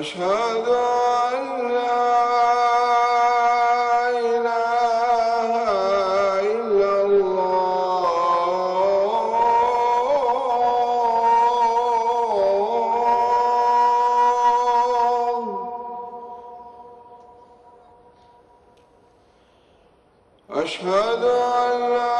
أشهد أن لا إله إلا الله. أشهد أن لا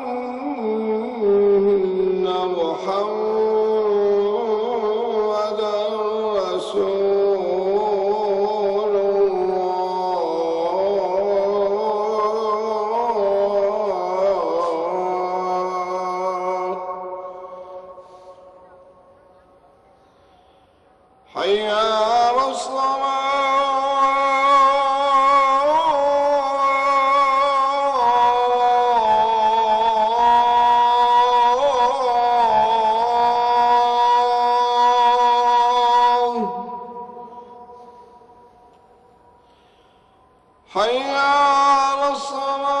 حي على الصلاة.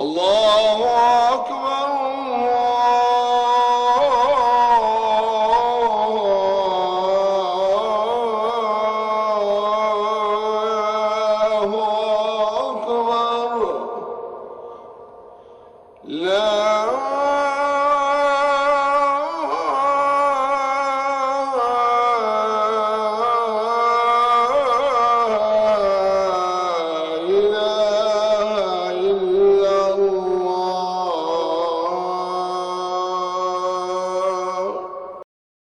الله